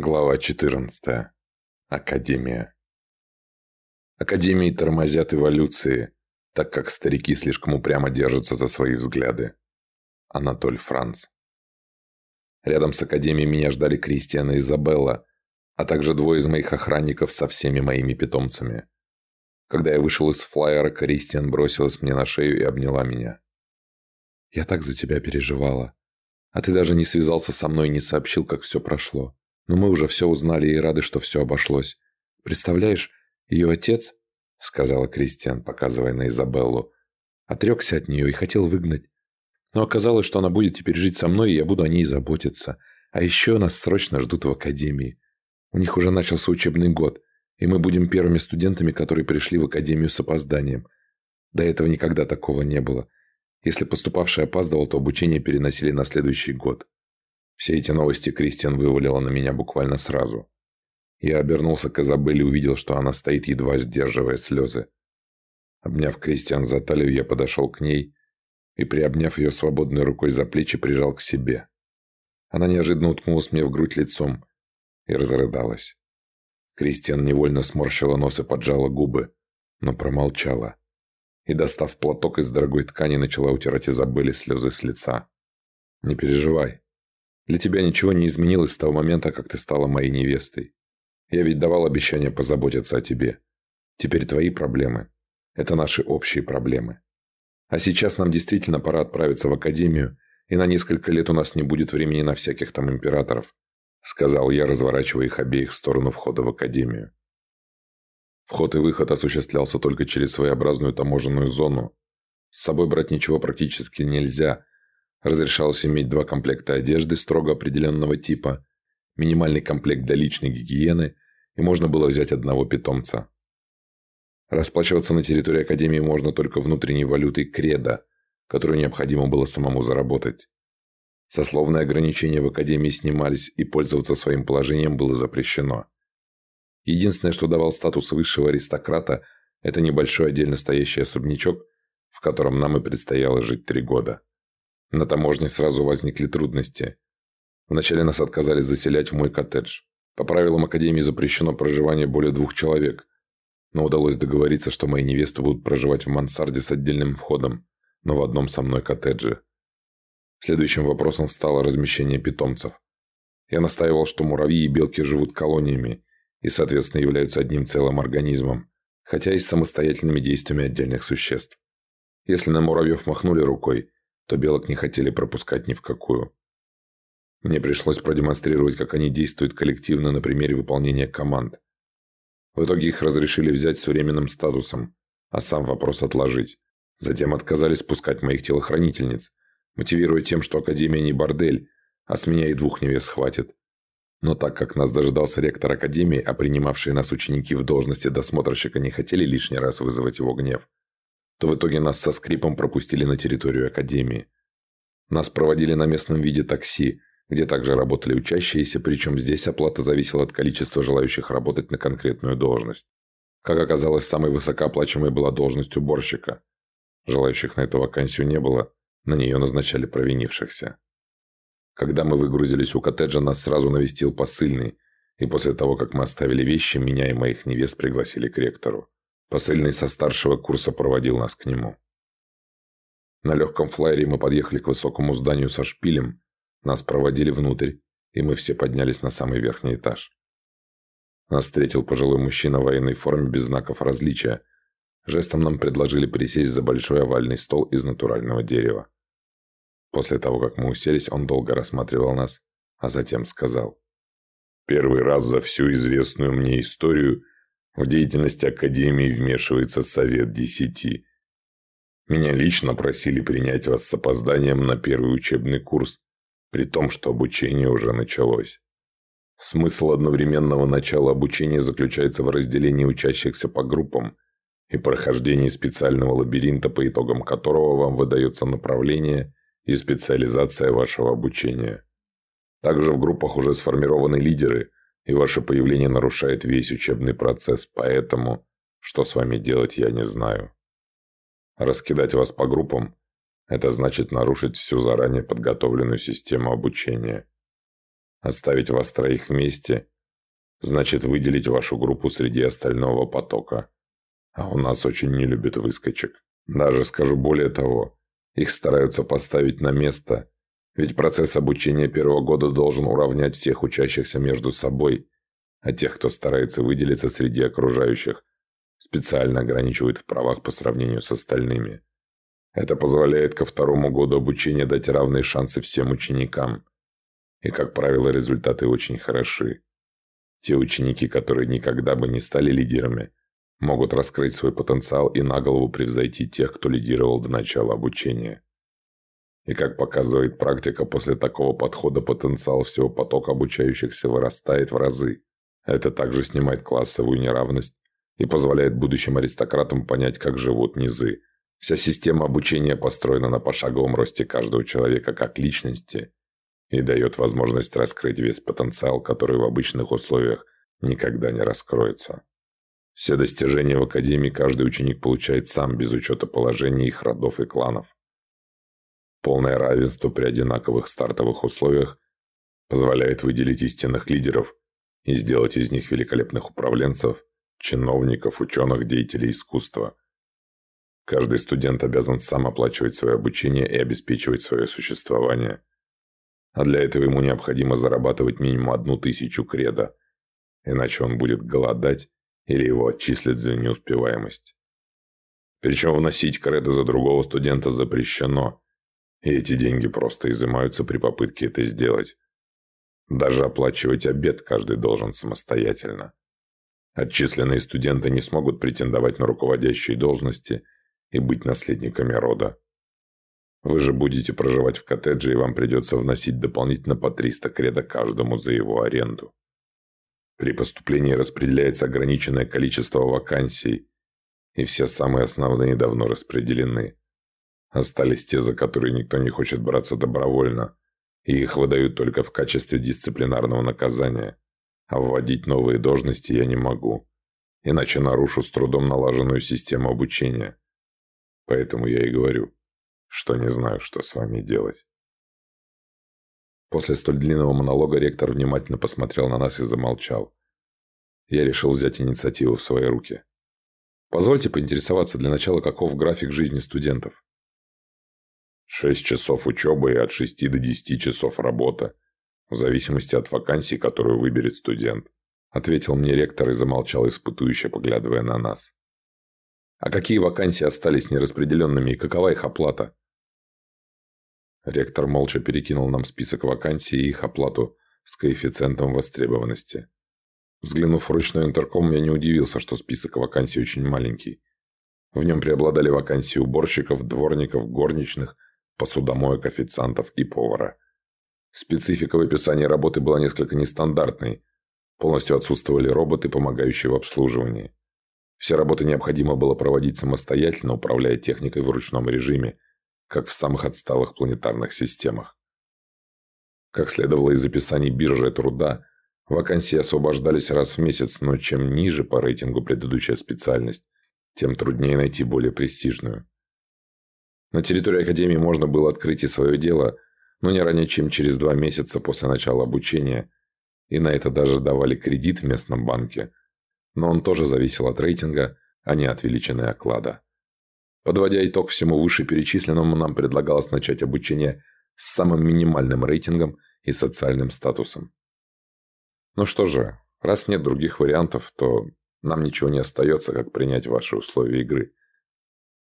Глава 14. Академия. Академии тормозят эволюции, так как старики слишком упрямо держатся за свои взгляды. Анатоль Франц. Рядом с Академией меня ждали Кристиана и Изабелла, а также двое из моих охранников со всеми моими питомцами. Когда я вышел из флайера, Кристиан бросилась мне на шею и обняла меня. «Я так за тебя переживала. А ты даже не связался со мной и не сообщил, как все прошло. Но мы уже все узнали и рады, что все обошлось. Представляешь, ее отец, сказала Кристиан, показывая на Изабеллу, отрекся от нее и хотел выгнать. Но оказалось, что она будет теперь жить со мной, и я буду о ней заботиться. А еще нас срочно ждут в академии. У них уже начался учебный год, и мы будем первыми студентами, которые пришли в академию с опозданием. До этого никогда такого не было. Если поступавший опаздывал, то обучение переносили на следующий год. Все эти новости Кристиан вывалила на меня буквально сразу. Я обернулся к Изабелле и увидел, что она стоит, едва сдерживая слезы. Обняв Кристиан за талию, я подошел к ней и, приобняв ее свободной рукой за плечи, прижал к себе. Она неожиданно уткнулась мне в грудь лицом и разрыдалась. Кристиан невольно сморщила нос и поджала губы, но промолчала. И, достав платок из дорогой ткани, начала утирать Изабелле слезы с лица. «Не переживай», для тебя ничего не изменилось с того момента, как ты стала моей невестой. Я ведь давал обещание позаботиться о тебе. Теперь твои проблемы – это наши общие проблемы. А сейчас нам действительно пора отправиться в академию, и на несколько лет у нас не будет времени на всяких там императоров», – сказал я, разворачивая их обеих в сторону входа в академию. Вход и выход осуществлялся только через своеобразную таможенную зону. С собой брать ничего практически нельзя, Разрешалось иметь два комплекта одежды строго определенного типа, минимальный комплект для личной гигиены, и можно было взять одного питомца. Расплачиваться на территории Академии можно только внутренней валютой кредо, которую необходимо было самому заработать. Сословные ограничения в Академии снимались, и пользоваться своим положением было запрещено. Единственное, что давал статус высшего аристократа, это небольшой отдельно стоящий особнячок, в котором нам и предстояло жить три года. На таможне сразу возникли трудности. Вначале нас отказались заселять в мой коттедж. По правилам Академии запрещено проживание более двух человек. Но удалось договориться, что мои невесты будут проживать в мансарде с отдельным входом, но в одном со мной коттедже. Следующим вопросом стало размещение питомцев. Я настаивал, что муравьи и белки живут колониями и, соответственно, являются одним целым организмом, хотя и с самостоятельными действиями отдельных существ. Если на муравьев махнули рукой, то белок не хотели пропускать ни в какую. Мне пришлось продемонстрировать, как они действуют коллективно на примере выполнения команд. В итоге их разрешили взять с временным статусом, а сам вопрос отложить. Затем отказались пускать моих телохранительниц, мотивируя тем, что Академия не бордель, а с меня и двух невест хватит. Но так как нас дожидался ректор Академии, а принимавшие нас ученики в должности досмотрщика не хотели лишний раз вызвать его гнев, то в итоге нас со скрипом пропустили на территорию Академии. Нас проводили на местном виде такси, где также работали учащиеся, причем здесь оплата зависела от количества желающих работать на конкретную должность. Как оказалось, самой высокооплачиваемой была должность уборщика. Желающих на эту вакансию не было, на нее назначали провинившихся. Когда мы выгрузились у коттеджа, нас сразу навестил посыльный, и после того, как мы оставили вещи, меня и моих невест пригласили к ректору. Посыльный со старшего курса проводил нас к нему. На легком флайере мы подъехали к высокому зданию со шпилем, нас проводили внутрь, и мы все поднялись на самый верхний этаж. Нас встретил пожилой мужчина в военной форме без знаков различия. Жестом нам предложили присесть за большой овальный стол из натурального дерева. После того, как мы уселись, он долго рассматривал нас, а затем сказал. «Первый раз за всю известную мне историю – в деятельность Академии вмешивается Совет Десяти. Меня лично просили принять вас с опозданием на первый учебный курс, при том, что обучение уже началось. Смысл одновременного начала обучения заключается в разделении учащихся по группам и прохождении специального лабиринта, по итогам которого вам выдается направление и специализация вашего обучения. Также в группах уже сформированы лидеры – и ваше появление нарушает весь учебный процесс, поэтому что с вами делать я не знаю. Раскидать вас по группам – это значит нарушить всю заранее подготовленную систему обучения. Оставить вас троих вместе значит выделить вашу группу среди остального потока. А у нас очень не любят выскочек. Даже скажу более того, их стараются поставить на место, ведь процесс обучения первого года должен уравнять всех учащихся между собой, а тех, кто старается выделиться среди окружающих, специально ограничивают в правах по сравнению с остальными. Это позволяет ко второму году обучения дать равные шансы всем ученикам. И, как правило, результаты очень хороши. Те ученики, которые никогда бы не стали лидерами, могут раскрыть свой потенциал и на голову превзойти тех, кто лидировал до начала обучения. И как показывает практика, после такого подхода потенциал всего потока обучающихся вырастает в разы. Это также снимает классовую неравность и позволяет будущим аристократам понять, как живут низы. Вся система обучения построена на пошаговом росте каждого человека как личности и дает возможность раскрыть весь потенциал, который в обычных условиях никогда не раскроется. Все достижения в Академии каждый ученик получает сам, без учета положения их родов и кланов. Полное равенство при одинаковых стартовых условиях позволяет выделить истинных лидеров и сделать из них великолепных управленцев, чиновников, ученых, деятелей искусства. Каждый студент обязан сам оплачивать свое обучение и обеспечивать свое существование – а для этого ему необходимо зарабатывать минимум одну тысячу креда, иначе он будет голодать или его отчислят за неуспеваемость. Причем вносить кредо за другого студента запрещено, и эти деньги просто изымаются при попытке это сделать. Даже оплачивать обед каждый должен самостоятельно. Отчисленные студенты не смогут претендовать на руководящие должности и быть наследниками рода. Вы же будете проживать в коттедже, и вам придется вносить дополнительно по 300 креда каждому за его аренду. При поступлении распределяется ограниченное количество вакансий, и все самые основные давно распределены. Остались те, за которые никто не хочет браться добровольно, и их выдают только в качестве дисциплинарного наказания. А вводить новые должности я не могу, иначе нарушу с трудом налаженную систему обучения. Поэтому я и говорю – что не знаю, что с вами делать. После столь длинного монолога ректор внимательно посмотрел на нас и замолчал. Я решил взять инициативу в свои руки. Позвольте поинтересоваться для начала, каков график жизни студентов. Шесть часов учебы и от шести до десяти часов работа, в зависимости от вакансии, которую выберет студент, ответил мне ректор и замолчал, испытующе поглядывая на нас. А какие вакансии остались нераспределенными и какова их оплата? Ректор молча перекинул нам список вакансий и их оплату с коэффициентом востребованности. Взглянув в ручной интерком, я не удивился, что список вакансий очень маленький. В нем преобладали вакансии уборщиков, дворников, горничных, посудомоек, официантов и повара. Специфика в описании работы была несколько нестандартной. Полностью отсутствовали роботы, помогающие в обслуживании. Все работы необходимо было проводить самостоятельно, управляя техникой в ручном режиме, как в самых отсталых планетарных системах. Как следовало из описаний биржи труда, вакансии освобождались раз в месяц, но чем ниже по рейтингу предыдущая специальность, тем труднее найти более престижную. На территории Академии можно было открыть и свое дело, но не ранее, чем через два месяца после начала обучения, и на это даже давали кредит в местном банке, но он тоже зависел от рейтинга, а не от величины оклада. Подводя итог всему вышеперечисленному, нам предлагалось начать обучение с самым минимальным рейтингом и социальным статусом. Ну что же, раз нет других вариантов, то нам ничего не остается, как принять ваши условия игры.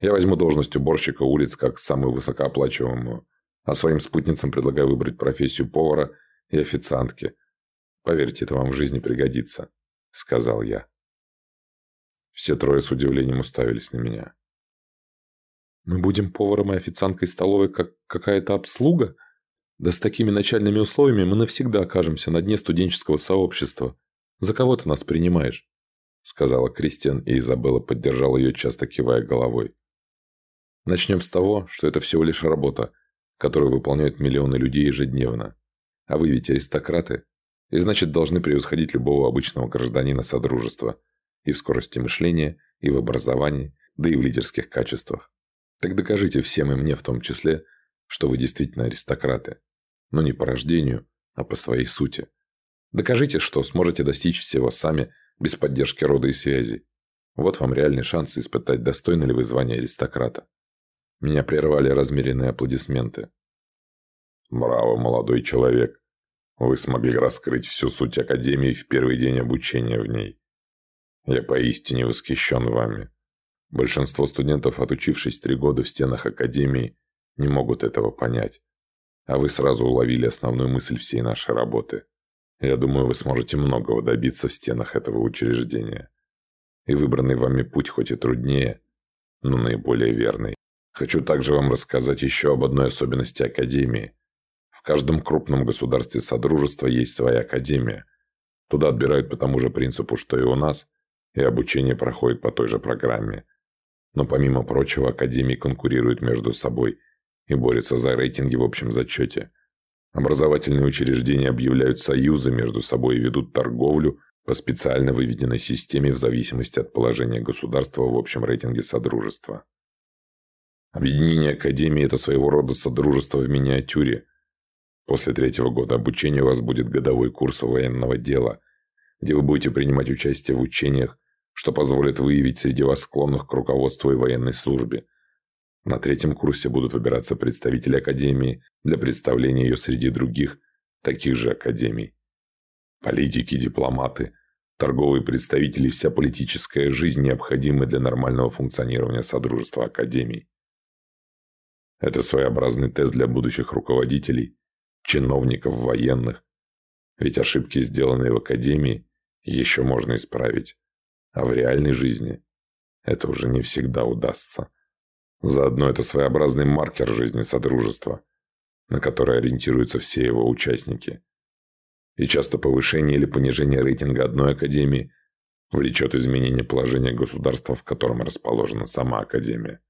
Я возьму должность уборщика улиц как самую высокооплачиваемую, а своим спутницам предлагаю выбрать профессию повара и официантки. Поверьте, это вам в жизни пригодится, сказал я. Все трое с удивлением уставились на меня. Мы будем поваром и официанткой столовой, как какая-то обслуга? Да с такими начальными условиями мы навсегда окажемся на дне студенческого сообщества. За кого ты нас принимаешь?» Сказала Кристиан, и Изабелла поддержала ее, часто кивая головой. «Начнем с того, что это всего лишь работа, которую выполняют миллионы людей ежедневно. А вы ведь аристократы, и значит должны превосходить любого обычного гражданина Содружества и в скорости мышления, и в образовании, да и в лидерских качествах. Так докажите всем и мне в том числе, что вы действительно аристократы. Но не по рождению, а по своей сути. Докажите, что сможете достичь всего сами, без поддержки рода и связи. Вот вам реальный шанс испытать, достойны ли вы звания аристократа. Меня прервали размеренные аплодисменты. Браво, молодой человек. Вы смогли раскрыть всю суть Академии в первый день обучения в ней. Я поистине восхищен вами. Большинство студентов, отучившись три года в стенах Академии, не могут этого понять. А вы сразу уловили основную мысль всей нашей работы. Я думаю, вы сможете многого добиться в стенах этого учреждения. И выбранный вами путь хоть и труднее, но наиболее верный. Хочу также вам рассказать еще об одной особенности Академии. В каждом крупном государстве Содружества есть своя Академия. Туда отбирают по тому же принципу, что и у нас, и обучение проходит по той же программе. Но помимо прочего, Академии конкурируют между собой и борются за рейтинги в общем зачете – Образовательные учреждения объявляют союзы между собой и ведут торговлю по специально выведенной системе в зависимости от положения государства в общем рейтинге Содружества. Объединение Академии – это своего рода Содружество в миниатюре. После третьего года обучения у вас будет годовой курс военного дела, где вы будете принимать участие в учениях, что позволит выявить среди вас склонных к руководству и военной службе – на третьем курсе будут выбираться представители Академии для представления ее среди других, таких же Академий. Политики, дипломаты, торговые представители и вся политическая жизнь необходимы для нормального функционирования Содружества Академий. Это своеобразный тест для будущих руководителей, чиновников, военных. Ведь ошибки, сделанные в Академии, еще можно исправить. А в реальной жизни это уже не всегда удастся. Заодно это своеобразный маркер жизни Содружества, на который ориентируются все его участники. И часто повышение или понижение рейтинга одной академии влечет изменение положения государства, в котором расположена сама академия.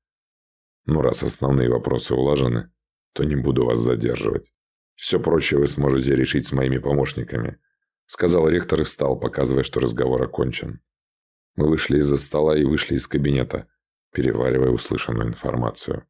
Ну, раз основные вопросы улажены, то не буду вас задерживать. Все прочее вы сможете решить с моими помощниками», — сказал ректор и встал, показывая, что разговор окончен. Мы вышли из-за стола и вышли из кабинета — переваривая услышанную информацию.